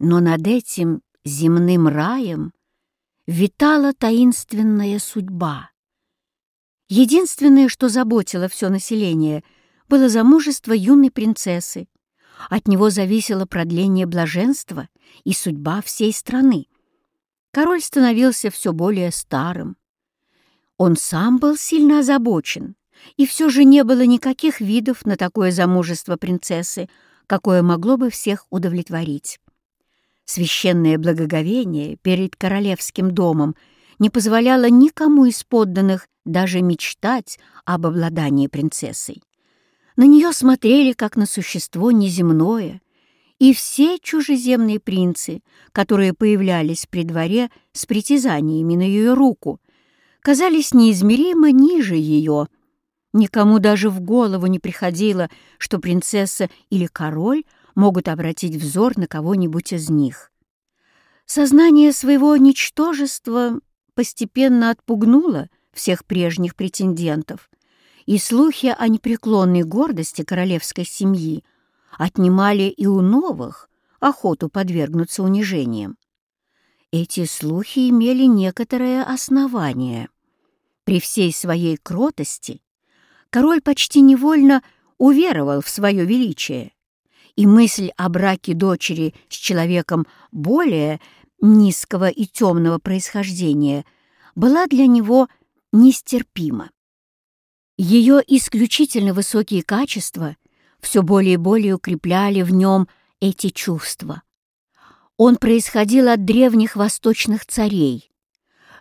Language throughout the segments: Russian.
Но над этим земным раем витала таинственная судьба. Единственное, что заботило все население, было замужество юной принцессы. От него зависело продление блаженства и судьба всей страны. Король становился все более старым. Он сам был сильно озабочен, и все же не было никаких видов на такое замужество принцессы, какое могло бы всех удовлетворить. Священное благоговение перед королевским домом не позволяло никому из подданных даже мечтать об обладании принцессой. На нее смотрели как на существо неземное, и все чужеземные принцы, которые появлялись при дворе с притязаниями на ее руку, казались неизмеримо ниже ее. Никому даже в голову не приходило, что принцесса или король — могут обратить взор на кого-нибудь из них. Сознание своего ничтожества постепенно отпугнуло всех прежних претендентов, и слухи о непреклонной гордости королевской семьи отнимали и у новых охоту подвергнуться унижениям. Эти слухи имели некоторое основание. При всей своей кротости король почти невольно уверовал в свое величие и мысль о браке дочери с человеком более низкого и темного происхождения была для него нестерпима. Ее исключительно высокие качества все более и более укрепляли в нем эти чувства. Он происходил от древних восточных царей.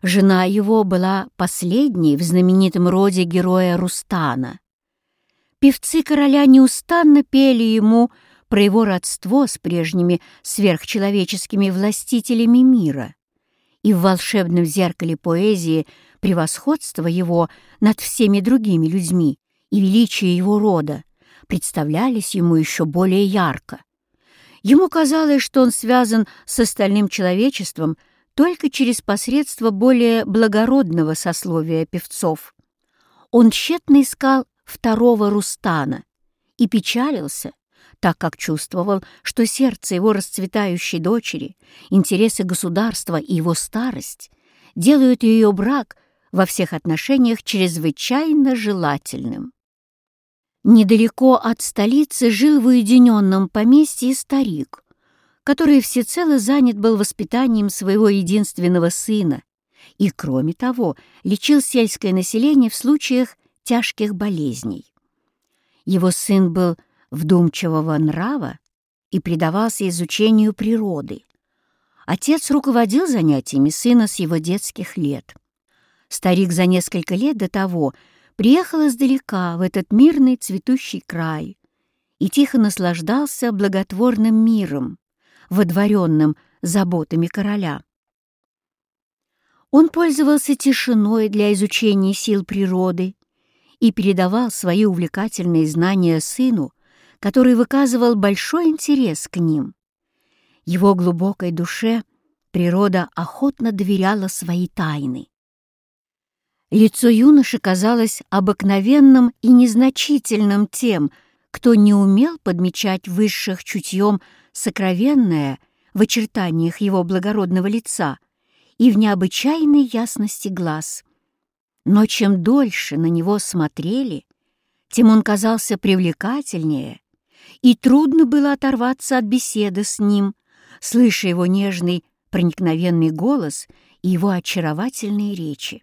Жена его была последней в знаменитом роде героя Рустана. Певцы короля неустанно пели ему про его родство с прежними сверхчеловеческими властителями мира. И в волшебном зеркале поэзии превосходство его над всеми другими людьми и величие его рода представлялись ему еще более ярко. Ему казалось, что он связан с остальным человечеством только через посредство более благородного сословия певцов. Он тщетно искал второго Рустана и печалился, так как чувствовал, что сердце его расцветающей дочери, интересы государства и его старость делают ее брак во всех отношениях чрезвычайно желательным. Недалеко от столицы жил в уединенном поместье старик, который всецело занят был воспитанием своего единственного сына и, кроме того, лечил сельское население в случаях тяжких болезней. Его сын был вдумчивого нрава и предавался изучению природы. Отец руководил занятиями сына с его детских лет. Старик за несколько лет до того приехал издалека в этот мирный цветущий край и тихо наслаждался благотворным миром, водворенным заботами короля. Он пользовался тишиной для изучения сил природы и передавал свои увлекательные знания сыну, который выказывал большой интерес к ним. Его глубокой душе природа охотно доверяла свои тайны. Лицо юноши казалось обыкновенным и незначительным тем, кто не умел подмечать высших чутьем сокровенное в очертаниях его благородного лица и в необычайной ясности глаз. Но чем дольше на него смотрели, тем он казался привлекательнее и трудно было оторваться от беседы с ним, слыша его нежный, проникновенный голос и его очаровательные речи.